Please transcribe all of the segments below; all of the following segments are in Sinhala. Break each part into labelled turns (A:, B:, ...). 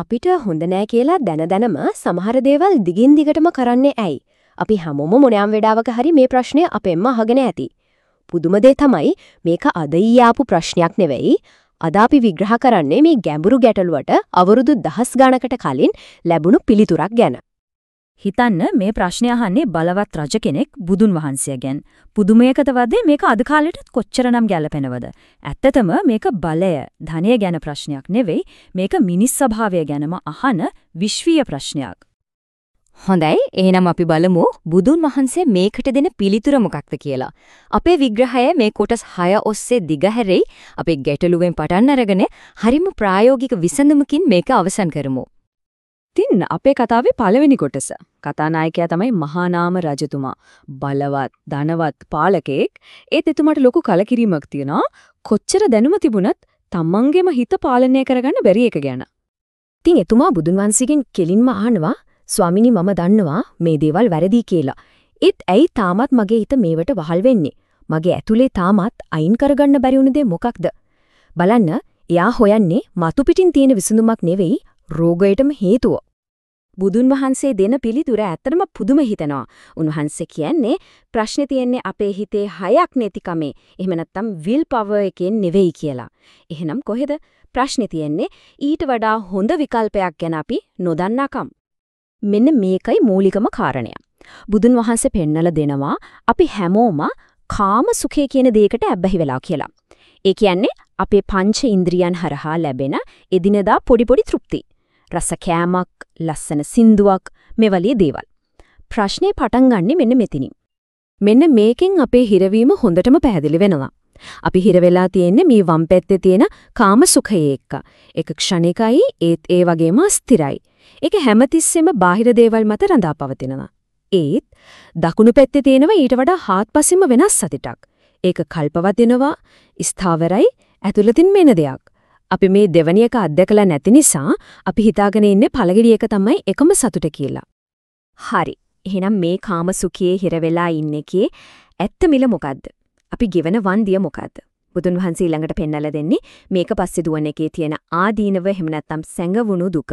A: අපිට හොඳ නෑ කියලා දැන දැනම සමහර දේවල් දිගින් දිගටම කරන්නේ ඇයි? අපි හැමෝම මොනියම් වෙඩාවක හරි මේ ප්‍රශ්නය අපෙන්ම අහගෙන ඇති. පුදුම දේ තමයි මේක අද ඊයාපු ප්‍රශ්නයක් නෙවෙයි. අද අපි විග්‍රහ කරන්නේ මේ ගැඹුරු ගැටලුවට අවුරුදු දහස් ගණකට කලින් ලැබුණු පිළිතුරක් ගැන.
B: හිතන්න මේ ප්‍රශ්නය අහන්නේ බලවත් රජ කෙනෙක් බුදුන් වහන්සේගෙන්. පුදුමයකට වදේ මේක අද කාලෙටත් කොච්චරනම් ගැළපෙනවද? ඇත්තටම මේක බලය, ධනය ගැන ප්‍රශ්නයක් නෙවෙයි, මේක මිනිස් ස්වභාවය ගැනම අහන විශ්වීය ප්‍රශ්නයක්.
C: හොඳයි එහෙනම් අපි බලමු බුදුන් වහන්සේ මේකට දෙන පිළිතුර මොකක්ද කියලා. අපේ විග්‍රහය මේ කොටස් 6 ඔස්සේ දිගහැරෙයි. අපි ගැටලුවෙන් පටන් අරගෙන හරිම ප්‍රායෝගික විසඳුමකින් මේක අවසන් කරමු.
B: ඉතින් අපේ කතාවේ පළවෙනි කොටස. කතානායකයා තමයි මහානාම රජතුමා. බලවත්, ධනවත් පාලකෙක්. ඒත් එතුමාට ලොකු කලකිරීමක් තියෙනවා. කොච්චර දැනුම තිබුණත් තමන්ගේම හිත පාලනය කරගන්න බැරි එක ගැන.
A: ඉතින් එතුමා බුදුන් වහන්සේගෙන් කෙලින්ම අහනවා ස්වාමිනී මම දන්නවා මේ දේවල් වැරදි කියලා. ඒත් ඇයි තාමත් මගේ හිත මේවට වහල් වෙන්නේ? මගේ ඇතුලේ තාමත් අයින් කරගන්න බැරි වුණ දේ මොකක්ද? බලන්න, එයා හොයන්නේ මතු පිටින් තියෙන විසඳුමක් නෙවෙයි රෝගයටම හේතුව. බුදුන් වහන්සේ දෙන පිළිතුර ඇත්තටම පුදුම හිතෙනවා. උන්වහන්සේ කියන්නේ ප්‍රශ්නේ තියෙන්නේ අපේ හිතේ හයක් නැතිකමේ. එහෙම නැත්නම් will power එකෙන් නෙවෙයි කියලා. එහෙනම් කොහෙද ප්‍රශ්නේ තියෙන්නේ? ඊට වඩා හොඳ විකල්පයක් ගැන අපි නොදන්නාකම්. මෙන්න මේකයි මූලිකම කාරණය. බුදුන් වහන්සේ පෙන්නලා දෙනවා අපි හැමෝම කාම සුඛය කියන දෙයකට ඇබ්බැහි වෙලා කියලා. ඒ කියන්නේ අපේ පංච ඉන්ද්‍රියන් හරහා ලැබෙන එදිනදා පොඩි පොඩි තෘප්ති. රස කෑමක්, ලස්සන සින්දුවක්, මෙවලිය දේවල්. ප්‍රශ්නේ පටන් ගන්නෙ මෙන්න මෙතනින්. මෙන්න මේකෙන් අපේ හිරවීම හොඳටම පැහැදිලි වෙනවා. අපි හිර වෙලා තියෙන්නේ මේ වම් පැත්තේ තියෙන කාම සුඛයේ එක්ක. ඒක ක්ෂණිකයි ඒත් ඒ වගේම අස්තිරයි. ඒක හැමතිස්සෙම බාහිර දේවල් මත රඳා පවතිනවා. ඒත් දකුණු පැත්තේ තියෙනවා ඊට වඩා හාත්පසින්ම වෙනස් සතිටක්. ඒක කල්පවදිනවා, ස්ථාවරයි, ඇතුළතින් මෙන දෙයක්. අපි මේ දෙවණි එක අත්දකලා නැති නිසා අපි හිතාගෙන ඉන්නේ පළගිරි එක තමයි එකම සතුට කියලා. හරි. එහෙනම් මේ කාමසුඛයේ හිර වෙලා ඉන්නේකේ ඇත්ත මිල මොකද්ද? අපි ගෙවන වන්දිය මොකද්ද? බුදුන් වහන්සේ ළඟට පෙන්නලා දෙන්නේ මේක පස්සේ දුවන එකේ තියෙන ආදීනව එහෙම නැත්නම් සැඟවුණු දුක.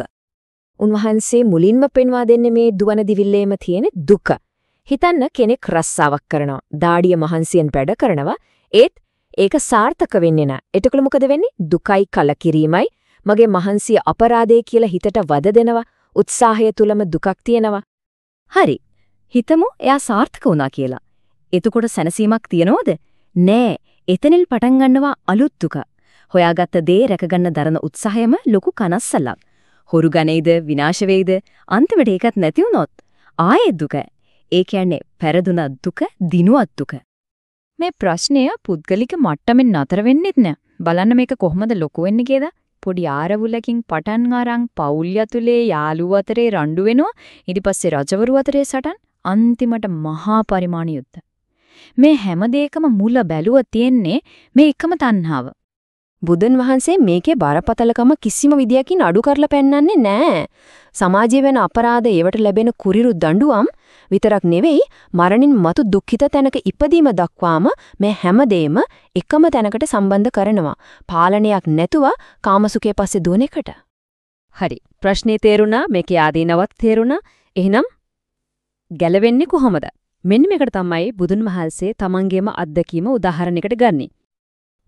A: උන්වහන්සේ මුලින්ම පෙන්වා දෙන්නේ මේ දුවන දිවිල්ලේම තියෙන දුක. හිතන්න කෙනෙක් රස්සාවක් කරනවා, දාඩිය මහන්සියෙන් වැඩ කරනවා, ඒත් ඒක සාර්ථක වෙන්නේ නැහැ. එතකොට මොකද වෙන්නේ? දුකයි කලකිරීමයි මගේ මහන්සිය අපරාධය කියලා හිතට වද දෙනවා. උත්සාහය තුලම දුකක් තියෙනවා. හරි. හිතමු එයා සාර්ථක වුණා කියලා. එතකොට සැනසීමක් තියනවද? නෑ. එතනින් පටන් ගන්නවා අලුත් දුක. හොයාගත්ත දේ රැකගන්න දරන උත්සාහයම ලොකු කනස්සලක්. හොරු ගණේද විනාශ වෙයිද අන්තිමට ඒකත් නැති වුණොත් ආයේ දුක. ඒ කියන්නේ පෙරදුන දුක දිනුවත් දුක. මේ ප්‍රශ්නය පුද්ගලික මට්ටමින් නතර වෙන්නෙත් නෑ. බලන්න මේක කොහොමද ලොකු වෙන්නේ කියලා. පොඩි ආරවුලකින් පටන් අරන් පවුල් යතුලේ යාළුවෝ අතරේ රණ්ඩු වෙනවා. ඊට පස්සේ රජවරු අතරේ සටන් අන්තිමට මහා පරිමාණ යුද්ධ. මේ හැම දෙයකම මුල බැලුව තියෙන්නේ මේ එකම තණ්හාව. බුදුන් වහන්සේ මේකේ බරපතලකම කිසිම විදියකින් අඩු කරලා පෙන්වන්නේ නැහැ. සමාජයේ වෙන අපරාධ ඒවට ලැබෙන කුරිරු දඬුවම් විතරක් නෙවෙයි මරණින් මතු දුක්ඛිත තැනක ඉපදීම දක්වාම මේ හැමදේම එකම තැනකට සම්බන්ධ කරනවා. පාලනයක් නැතුව කාමසුඛයේ පස්සේ දුවන එකට.
B: හරි. ප්‍රශ්නේ තේරුණා මේකේ ආදීනවත් තේරුණා. එහෙනම් ගැලවෙන්නේ කොහොමද? මෙන්න මේකට තමයි බුදුන් වහන්සේ තමන්ගේම අත්දැකීම උදාහරණයකට ගන්නේ.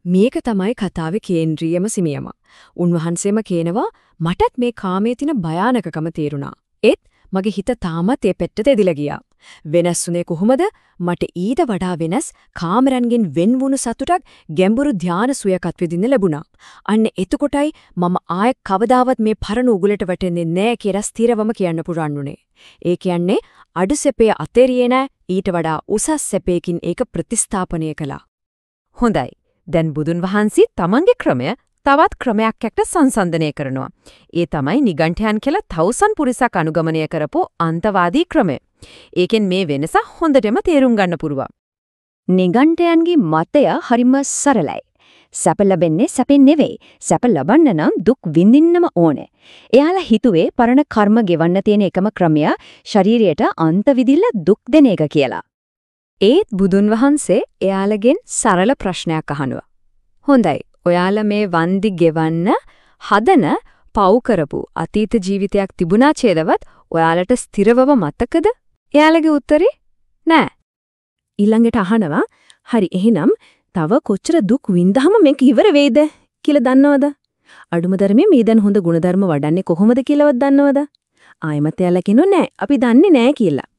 A: මේක තමයි කතාවේ කේන්ද්‍රීයම සිමියම. උන්වහන්සේම කියනවා මටත් මේ කාමයේ තියෙන භයානකකම තේරුණා. ඒත් මගේ හිත තාමත් ඒ පෙට්ටට එදිලා ගියා. වෙනස්ුනේ කොහොමද? මට ඊට වඩා වෙනස් කාමරන්ගෙන් වෙන් වුණු සතුටක් ගැඹුරු ධාන සුවයකත් විඳින්න ලැබුණා. අන්න එතකොටයි මම ආයෙ කවදාවත් මේ පරණ උගලට වැටෙන්නේ නැහැ කියලා ස්ථිරවම කියන්න පුරන්නුනේ. ඒ කියන්නේ අඩු සැපේ අතේරියේ නැහැ ඊට වඩා උසස් සැපයකින් ඒක ප්‍රතිස්ථාපනය කළා.
B: හොඳයි. දැන් බුදුන් වහන්සේ තමන්ගේ ක්‍රමය තවත් ක්‍රමයක් එක්ක සංසන්දනය කරනවා. ඒ තමයි නිගණ්ඨයන් කියලා තවුසන් පුරිසක් අනුගමනය කරපු අන්තවාදී ක්‍රමය. ඒකෙන් මේ වෙනස හොඳටම තේරුම් ගන්න පුරුවා.
A: නිගණ්ඨයන්ගේ මතය හරිම සරලයි. සැප ලැබෙන්නේ සැපෙන් නෙවෙයි. සැප ලබන්න නම් දුක් විඳින්නම ඕනේ. එයාලා හිතුවේ පරණ කර්ම ගෙවන්න තියෙන එකම ක්‍රමය ශරීරයට අන්ත විදිල්ල දුක් දෙන එක කියලා. ඒත් බුදුන් වහන්සේ එයාලගෙන් සරල ප්‍රශ්නයක් අහනවා. හොඳයි ඔයාලා මේ වන්දි ගෙවන්න හදන පව් කරපු අතීත ජීවිතයක් තිබුණා ඡේදවත් ඔයාලට ස්ථිරවව මතකද? එයාලගේ උත්තරේ නෑ. ඊළඟට අහනවා හරි එහෙනම් තව කොච්චර දුක් විඳහම මේක ඉවර වෙයිද කියලා දන්නවද? අඩුම ධර්මයේ මේ දැන් හොඳ ಗುಣධර්ම වඩන්නේ කොහොමද කියලාවත් දන්නවද? ආයමත් එයාලා කියනෝ නෑ අපි දන්නේ නෑ කියලා.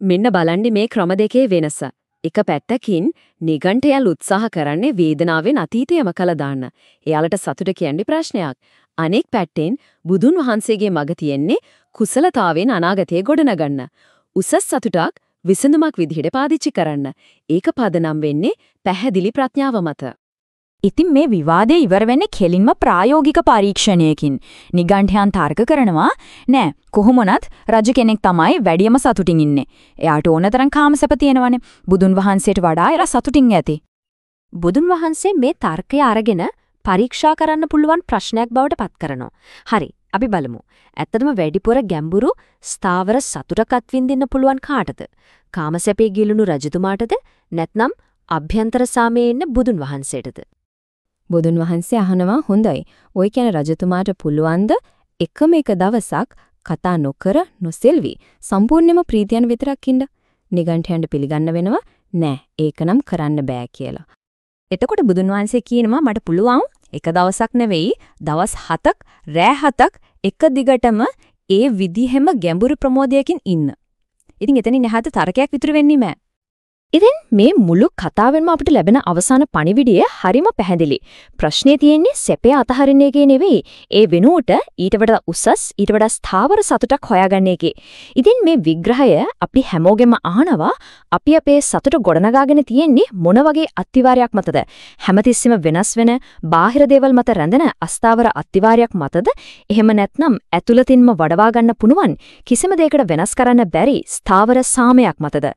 A: මෙන්න බලන්නේ මේ ක්‍රම දෙකේ වෙනස. එක පැත්තකින් නිගණ්ඨයල් උත්සාහ කරන්නේ වේදනාවෙන් අතීතයම කළ දාන්න. එයාලට සතුට කියන්නේ ප්‍රශ්නයක්. අනෙක් පැත්තෙන් බුදුන් වහන්සේගේ මග තියෙන්නේ කුසලතාවෙන් අනාගතය ගොඩනගන්න. උසස් සතුටක් විසඳුමක් විදිහට පාදිච්චි කරන්න. ඒක පදනම් වෙන්නේ පැහැදිලි ප්‍රඥාව මත.
B: ඉතින් මේ විවාදේ ඉවර වෙන්නේ කෙලින්ම ප්‍රායෝගික පරීක්ෂණයකින්. නිගණ්ඨයන් තර්ක කරනවා නෑ කොහොමනත් රජ කෙනෙක් තමයි වැඩියම සතුටින් ඉන්නේ. එයාට ඕනතරම් කාමසප තියෙනවනේ. බුදුන් වහන්සේට වඩා එයා සතුටින් ඇති.
C: බුදුන් වහන්සේ මේ තර්කය අරගෙන පරීක්ෂා කරන්න පුළුවන් ප්‍රශ්නයක් බවට පත් කරනවා. හරි, අපි බලමු. ඇත්තටම වැඩිපුර ගැඹුරු ස්ථාවර සතුටක් විඳින්න පුළුවන් කාටද? කාමසැපේ ගිලුණු රජතුමාටද? නැත්නම් අභ්‍යන්තර සාමයේ ඉන්න බුදුන් වහන්සේටද?
A: බුදුන් වහන්සේ අහනවා හොඳයි. ඔය කියන රජතුමාට පුළුවන්ද එකම එක දවසක් කතා නොකර නොසෙල්වි සම්පූර්ණයෙන්ම ප්‍රීතියන් විතරක් ඉන්න? නිගණ්ඨයන්ට පිළිගන්න වෙනවා නෑ ඒකනම් කරන්න බෑ කියලා.
B: එතකොට බුදුන් වහන්සේ කියනවා මට පුළුවන් එක දවසක් නෙවෙයි දවස් 7ක් රෑ 7ක් එක දිගටම ඒ විදිහෙම ගැඹුරු ප්‍රමෝදයකින් ඉන්න. ඉතින් එතනින් එහාට තරකයක් විතර වෙන්නේ නැහැ.
A: ඉතින් මේ මුළු කතාවෙන්ම අපිට ලැබෙන අවසාන පණිවිඩය හරිම පැහැදිලි. ප්‍රශ්නේ තියෙන්නේ සැපේ අතහරින එකේ නෙවෙයි. ඒ වෙනුවට ඊට වඩා උසස් ඊට වඩා ස්ථාවර සතුටක් හොයාගන්න එකේ. ඉතින් මේ විග්‍රහය අපි හැමෝගෙම අහනවා අපි අපේ සතුට ගොඩනගාගෙන තියෙන්නේ මොන වගේ අත්විවරයක් මතද? හැමතිස්සෙම වෙනස් වෙන බාහිර දේවල් මත රැඳෙන අස්ථාවර අත්විවරයක් මතද? එහෙම නැත්නම් ඇතුළතින්ම වඩවා ගන්න පුණුවන් කිසිම දෙයකට වෙනස් කරන්න බැරි ස්ථාවර සාමයක් මතද?